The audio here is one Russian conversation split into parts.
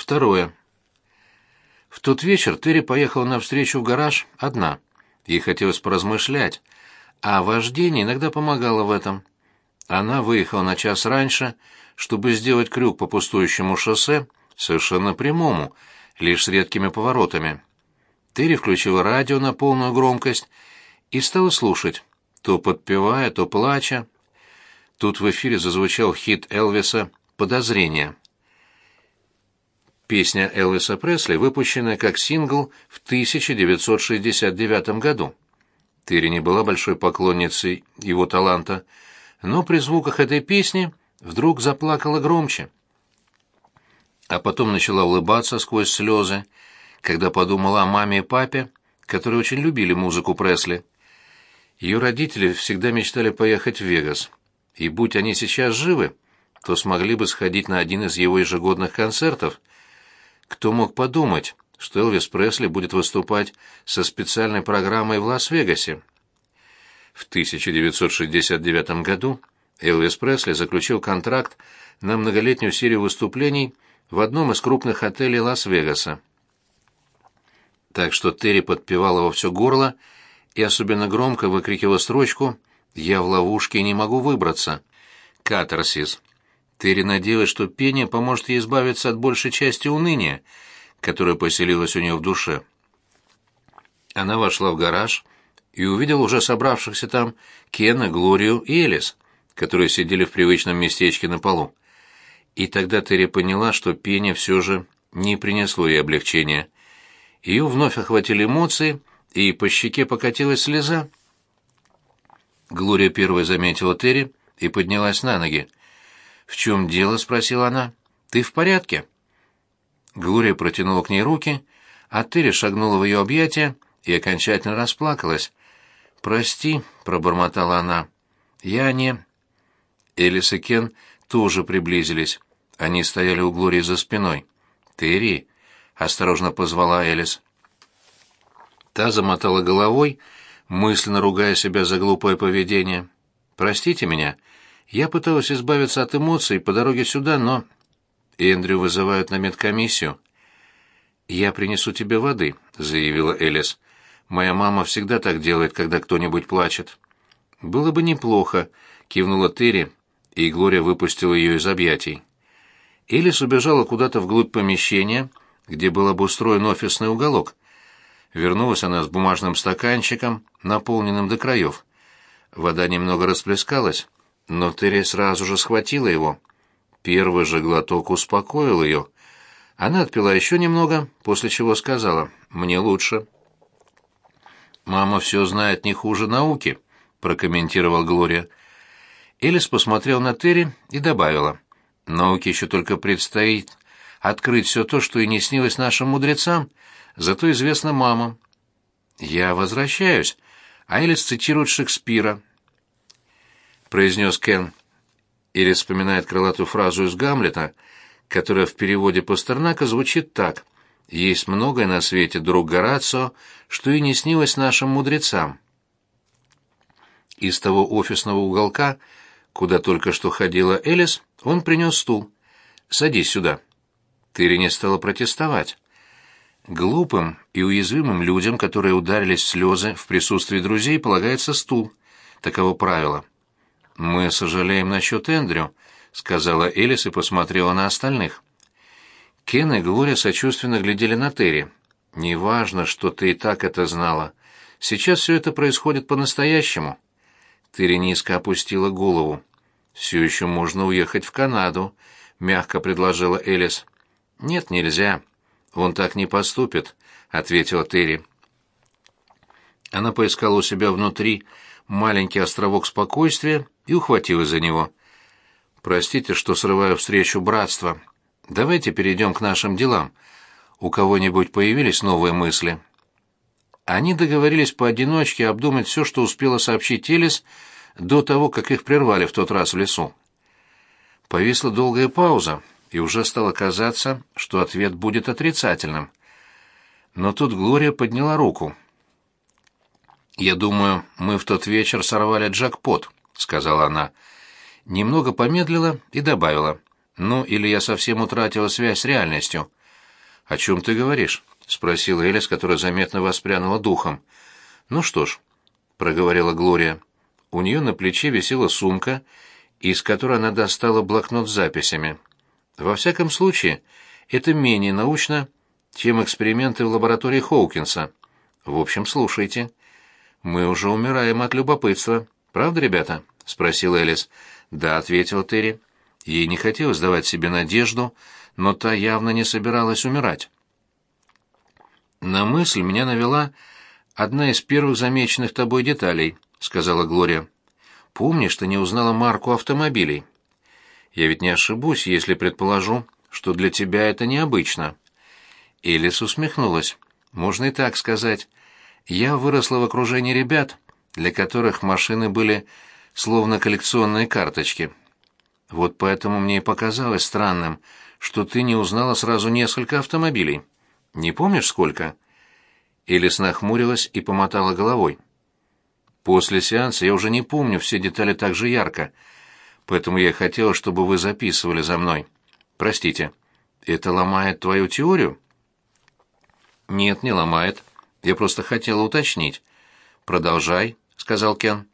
Второе. В тот вечер Терри поехала навстречу в гараж одна. Ей хотелось поразмышлять, а вождение иногда помогало в этом. Она выехала на час раньше, чтобы сделать крюк по пустующему шоссе, совершенно прямому, лишь с редкими поворотами. Терри включила радио на полную громкость и стала слушать, то подпевая, то плача. Тут в эфире зазвучал хит Элвиса «Подозрение». Песня Элвиса Пресли, выпущенная как сингл в 1969 году. Терри не была большой поклонницей его таланта, но при звуках этой песни вдруг заплакала громче. А потом начала улыбаться сквозь слезы, когда подумала о маме и папе, которые очень любили музыку Пресли. Ее родители всегда мечтали поехать в Вегас, и будь они сейчас живы, то смогли бы сходить на один из его ежегодных концертов, кто мог подумать, что Элвис Пресли будет выступать со специальной программой в Лас-Вегасе? В 1969 году Элвис Пресли заключил контракт на многолетнюю серию выступлений в одном из крупных отелей Лас-Вегаса. Так что Терри подпевала во все горло и особенно громко выкрикивала строчку «Я в ловушке и не могу выбраться». Катарсис. Терри надеялась, что пение поможет ей избавиться от большей части уныния, которое поселилось у нее в душе. Она вошла в гараж и увидела уже собравшихся там Кена, Глорию и Элис, которые сидели в привычном местечке на полу. И тогда Терри поняла, что пение все же не принесло ей облегчения. Ее вновь охватили эмоции, и по щеке покатилась слеза. Глория первой заметила Терри и поднялась на ноги. «В чем дело?» — спросила она. «Ты в порядке?» Глория протянула к ней руки, а Терри шагнула в ее объятия и окончательно расплакалась. «Прости», — пробормотала она. «Я не...» Элис и Кен тоже приблизились. Они стояли у Глории за спиной. «Терри», — осторожно позвала Элис. Та замотала головой, мысленно ругая себя за глупое поведение. «Простите меня», — я пыталась избавиться от эмоций по дороге сюда, но... Эндрю вызывают на медкомиссию. «Я принесу тебе воды», — заявила Элис. «Моя мама всегда так делает, когда кто-нибудь плачет». «Было бы неплохо», — кивнула Терри, и Глория выпустила ее из объятий. Элис убежала куда-то вглубь помещения, где был обустроен офисный уголок. Вернулась она с бумажным стаканчиком, наполненным до краев. Вода немного расплескалась, но Терри сразу же схватила его. Первый же глоток успокоил ее. Она отпила еще немного, после чего сказала «Мне лучше». «Мама все знает не хуже науки», — прокомментировал Глория. Элис посмотрел на Терри и добавила «Науке еще только предстоит открыть все то, что и не снилось нашим мудрецам, зато известно мамам». «Я возвращаюсь», а Элис цитирует Шекспира, произнес Кен. Или вспоминает крылатую фразу из Гамлета, которая в переводе Пастернака звучит так: "Есть многое на свете, друг Горацио, что и не снилось нашим мудрецам". Из того офисного уголка, куда только что ходила Элис, он принес стул. "Садись сюда". Тыри не стала протестовать. Глупым и уязвимым людям, которые ударились в слезы в присутствии друзей, полагается стул. Таково правило. «Мы сожалеем насчет Эндрю», — сказала Элис и посмотрела на остальных. Кен и Глория сочувственно глядели на Терри. «Неважно, что ты и так это знала. Сейчас все это происходит по-настоящему». Терри низко опустила голову. «Все еще можно уехать в Канаду», — мягко предложила Элис. «Нет, нельзя. Он так не поступит», — ответила Терри. Она поискала у себя внутри маленький островок спокойствия и ухватилась за него. «Простите, что срываю встречу братства. Давайте перейдем к нашим делам. У кого-нибудь появились новые мысли?» Они договорились поодиночке обдумать все, что успела сообщить Элис до того, как их прервали в тот раз в лесу. Повисла долгая пауза, и уже стало казаться, что ответ будет отрицательным. Но тут Глория подняла руку. «Я думаю, мы в тот вечер сорвали джекпот», — сказала она. Немного помедлила и добавила. «Ну, или я совсем утратила связь с реальностью. «О чем ты говоришь?» — спросила Элис, которая заметно воспрянула духом. «Ну что ж», — проговорила Глория. У нее на плече висела сумка, из которой она достала блокнот с записями. «Во всяком случае, это менее научно, чем эксперименты в лаборатории Хоукинса. В общем, слушайте. Мы уже умираем от любопытства. Правда, ребята?» — спросил Элис. «Да», — ответил Терри. Ей не хотелось давать себе надежду, но та явно не собиралась умирать. «На мысль меня навела одна из первых замеченных тобой деталей», — сказала Глория. «Помнишь, ты не узнала марку автомобилей? Я ведь не ошибусь, если предположу, что для тебя это необычно». Элис усмехнулась. «Можно и так сказать. Я выросла в окружении ребят, для которых машины были словно коллекционные карточки. Вот поэтому мне и показалось странным, что ты не узнала сразу несколько автомобилей. Не помнишь, сколько?» Элис нахмурилась и помотала головой. «После сеанса я уже не помню все детали так же ярко, поэтому я хотела, чтобы вы записывали за мной. Простите, это ломает твою теорию?» «Нет, не ломает. Я просто хотела уточнить». «Продолжай», — сказал Кен.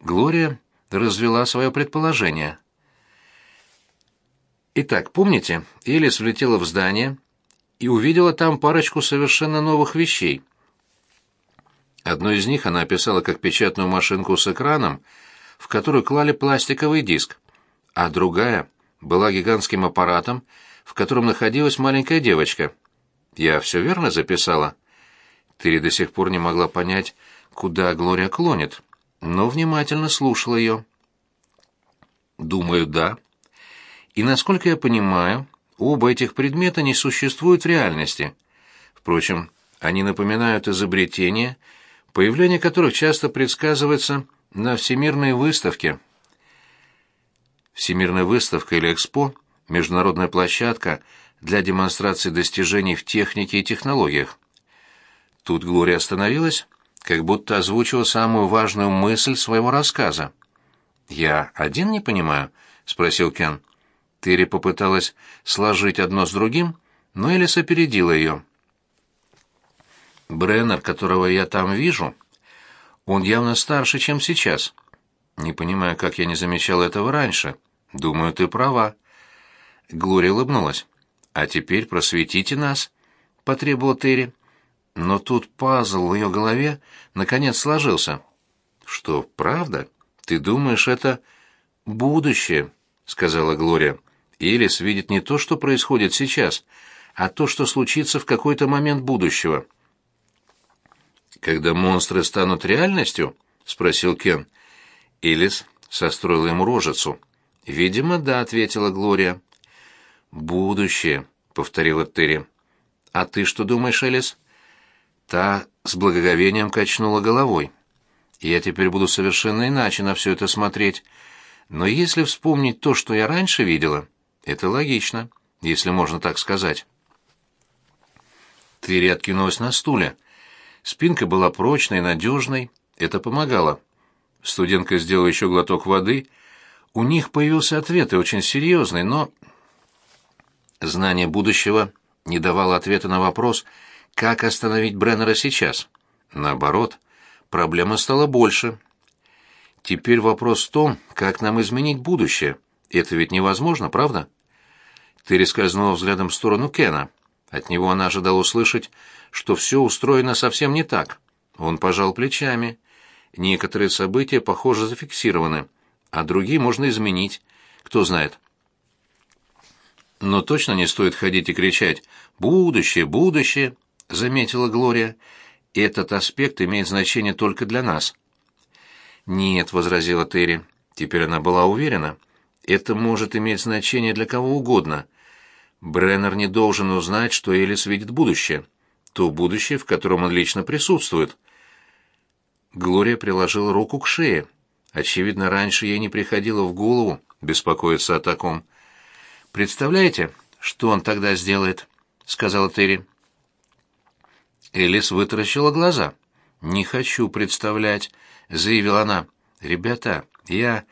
Глория развела свое предположение. Итак, помните, Элис влетела в здание и увидела там парочку совершенно новых вещей. Одну из них она описала как печатную машинку с экраном, в которую клали пластиковый диск, а другая была гигантским аппаратом, в котором находилась маленькая девочка. Я все верно записала? Тыри до сих пор не могла понять, куда Глория клонит но внимательно слушал ее. «Думаю, да. И, насколько я понимаю, оба этих предмета не существуют в реальности. Впрочем, они напоминают изобретения, появление которых часто предсказывается на Всемирной выставке. Всемирная выставка или Экспо – международная площадка для демонстрации достижений в технике и технологиях. Тут Глория остановилась как будто озвучил самую важную мысль своего рассказа. «Я один не понимаю?» — спросил Кен. Терри попыталась сложить одно с другим, но Элис опередила ее. «Бреннер, которого я там вижу, он явно старше, чем сейчас. Не понимаю, как я не замечал этого раньше. Думаю, ты права». Глория улыбнулась. «А теперь просветите нас», — потребовала Терри. Но тут пазл в ее голове наконец сложился. «Что, правда? Ты думаешь, это будущее?» — сказала Глория. «Элис видит не то, что происходит сейчас, а то, что случится в какой-то момент будущего». «Когда монстры станут реальностью?» — спросил Кен. Элис состроила ему рожицу. «Видимо, да», — ответила Глория. «Будущее», — повторила Терри. «А ты что думаешь, Элис?» Та с благоговением качнула головой. Я теперь буду совершенно иначе на все это смотреть. Но если вспомнить то, что я раньше видела, это логично, если можно так сказать. Твери откинулась на стуле. Спинка была прочной, надежной, это помогало. Студентка сделала еще глоток воды. У них появился ответ, и очень серьезный, но... Знание будущего не давало ответа на вопрос — как остановить Бреннера сейчас? Наоборот, проблема стала больше. Теперь вопрос в том, как нам изменить будущее. Это ведь невозможно, правда? Ты скользнула взглядом в сторону Кена. От него она ожидала услышать, что все устроено совсем не так. Он пожал плечами. Некоторые события, похоже, зафиксированы, а другие можно изменить. Кто знает. Но точно не стоит ходить и кричать «Будущее! Будущее!» — заметила Глория. «Этот аспект имеет значение только для нас». «Нет», — возразила Терри. Теперь она была уверена. «Это может иметь значение для кого угодно. Бреннер не должен узнать, что Элис видит будущее. То будущее, в котором он лично присутствует». Глория приложила руку к шее. Очевидно, раньше ей не приходило в голову беспокоиться о таком. «Представляете, что он тогда сделает?» — сказала Терри. Элис вытаращила глаза. «Не хочу представлять», — заявила она. «Ребята, я...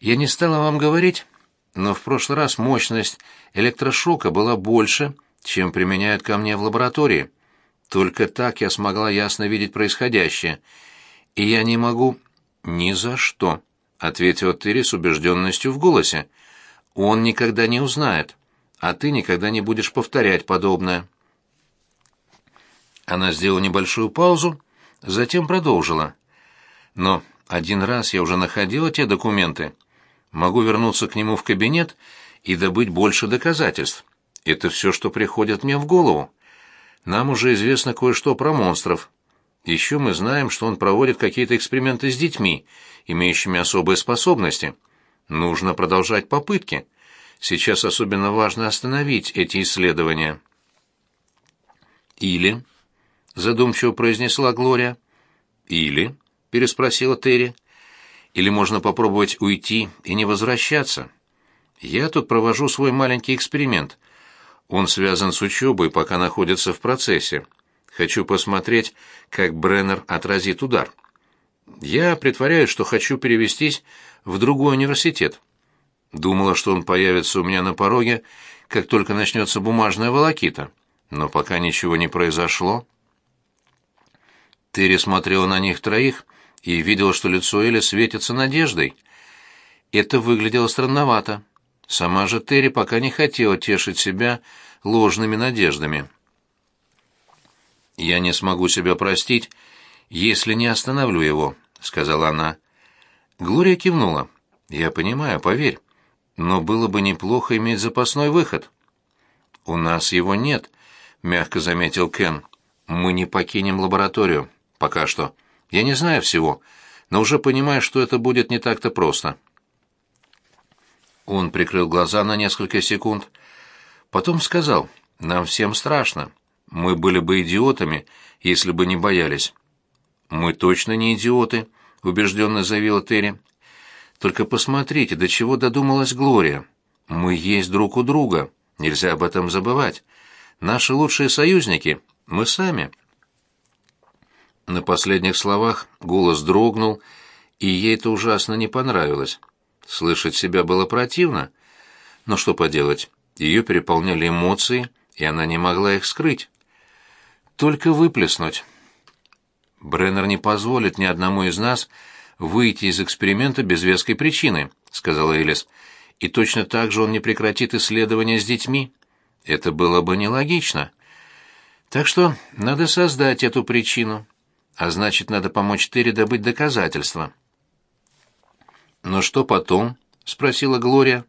Я не стала вам говорить, но в прошлый раз мощность электрошока была больше, чем применяют ко мне в лаборатории. Только так я смогла ясно видеть происходящее. И я не могу... «Ни за что», — ответила Терри с убежденностью в голосе. «Он никогда не узнает, а ты никогда не будешь повторять подобное». Она сделала небольшую паузу, затем продолжила. «Но один раз я уже находила те документы. Могу вернуться к нему в кабинет и добыть больше доказательств. Это все, что приходит мне в голову. Нам уже известно кое-что про монстров. Еще мы знаем, что он проводит какие-то эксперименты с детьми, имеющими особые способности. Нужно продолжать попытки. Сейчас особенно важно остановить эти исследования. Или, задумчиво произнесла Глория. Или, переспросила Терри. Или можно попробовать уйти и не возвращаться. Я тут провожу свой маленький эксперимент. Он связан с учебой, пока находится в процессе. Хочу посмотреть, как Бреннер отразит удар. Я притворяюсь, что хочу перевестись в другой университет. Думала, что он появится у меня на пороге, как только начнется бумажная волокита. Но пока ничего не произошло. Терри смотрела на них троих и видела, что лицо Эли светится надеждой. Это выглядело странновато. Сама же Терри пока не хотела тешить себя ложными надеждами. «Я не смогу себя простить, если не остановлю его», — сказала она. Глория кивнула. «Я понимаю, поверь. Но было бы неплохо иметь запасной выход». «У нас его нет», — мягко заметил Кен. «Мы не покинем лабораторию. Пока что. Я не знаю всего, но уже понимаю, что это будет не так-то просто». Он прикрыл глаза на несколько секунд, потом сказал, «Нам всем страшно. Мы были бы идиотами, если бы не боялись». «Мы точно не идиоты», — убежденно заявила Терри. «Только посмотрите, до чего додумалась Глория. Мы есть друг у друга, нельзя об этом забывать. Наши лучшие союзники — мы сами». На последних словах голос дрогнул, и ей это ужасно не понравилось. Слышать себя было противно. Но что поделать, ее переполняли эмоции, и она не могла их скрыть. Только выплеснуть. Бреннер не позволит ни одному из нас выйти из эксперимента без веской причины, сказала Элис. И точно так же он не прекратит исследования с детьми. Это было бы нелогично. Так что надо создать эту причину, а значит, надо помочь Терри добыть доказательства. «Но что потом?» — спросила Глория.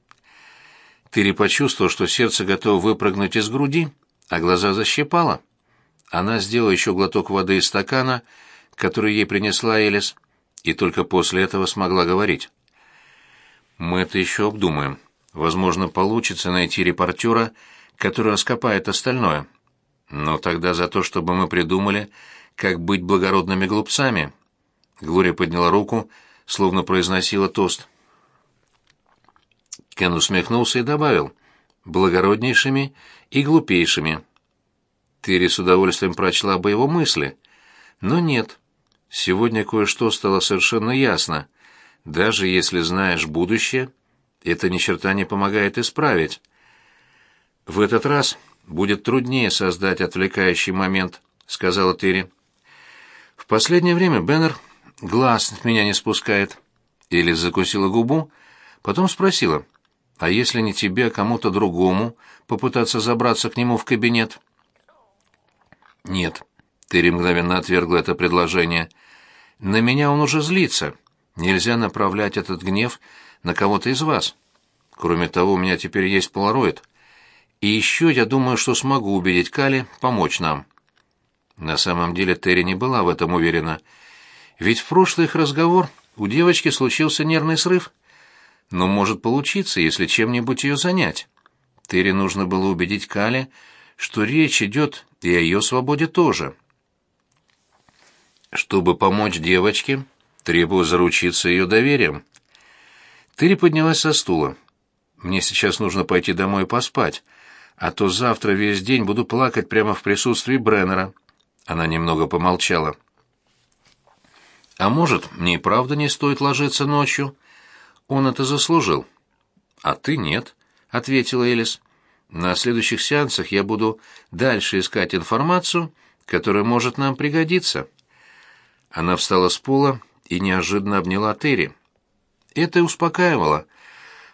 Терри почувствовал, что сердце готово выпрыгнуть из груди, а глаза защипало. Она сделала еще глоток воды из стакана, который ей принесла Элис, и только после этого смогла говорить. «Мы это еще обдумаем. Возможно, получится найти репортера, который раскопает остальное. Но тогда за то, чтобы мы придумали, как быть благородными глупцами». Глория подняла руку, — словно произносила тост. Кен усмехнулся и добавил «благороднейшими и глупейшими». Тыри с удовольствием прочла бы его мысли, но нет. Сегодня кое-что стало совершенно ясно. Даже если знаешь будущее, это ни черта не помогает исправить. В этот раз будет труднее создать отвлекающий момент, сказала Тыри. В последнее время Беннер глаз с меня не спускает. Или закусила губу, потом спросила, а если не тебе, а кому-то другому попытаться забраться к нему в кабинет? Нет, Терри мгновенно отвергла это предложение. На меня он уже злится. Нельзя направлять этот гнев на кого-то из вас. Кроме того, у меня теперь есть полароид. И еще я думаю, что смогу убедить Кали помочь нам. На самом деле Терри не была в этом уверена. Ведь в прошлый их разговор у девочки случился нервный срыв. Но может получиться, если чем-нибудь ее занять. Терри нужно было убедить Кали, что речь идет и о ее свободе тоже. Чтобы помочь девочке, требовалось заручиться ее доверием. Терри поднялась со стула. «Мне сейчас нужно пойти домой поспать, а то завтра весь день буду плакать прямо в присутствии Бреннера». Она немного помолчала. А может, мне и правда не стоит ложиться ночью? Он это заслужил. А ты нет, ответила Элис. На следующих сеансах я буду дальше искать информацию, которая может нам пригодиться. Она встала с пола и неожиданно обняла Терри. Это успокаивало.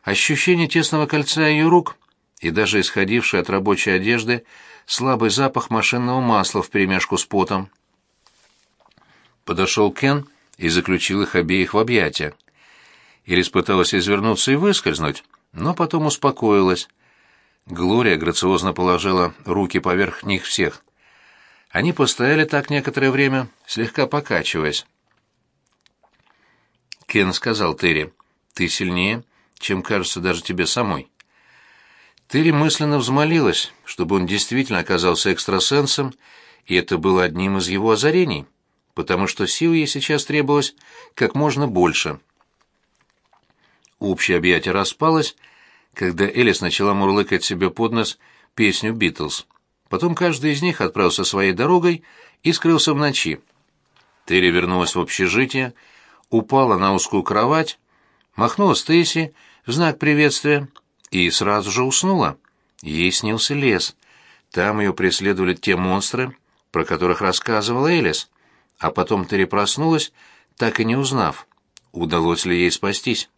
Ощущение тесного кольца ее рук и даже исходивший от рабочей одежды слабый запах машинного масла вперемешку с потом. Подошел Кен и заключил их обеих в объятия. Ирис пыталась извернуться и выскользнуть, но потом успокоилась. Глория грациозно положила руки поверх них всех. Они постояли так некоторое время, слегка покачиваясь. Кен сказал Терри, «Ты сильнее, чем кажется даже тебе самой». Терри мысленно взмолилась, чтобы он действительно оказался экстрасенсом, и это было одним из его озарений, потому что сил ей сейчас требовалось как можно больше. Общее объятие распалось, когда Элис начала мурлыкать себе под нос песню «Битлз». Потом каждый из них отправился своей дорогой и скрылся в ночи. Терри вернулась в общежитие, упала на узкую кровать, махнула Стейси в знак приветствия и сразу же уснула. Ей снился лес. Там ее преследовали те монстры, про которых рассказывала Элис. А потом Терри проснулась, так и не узнав, удалось ли ей спастись.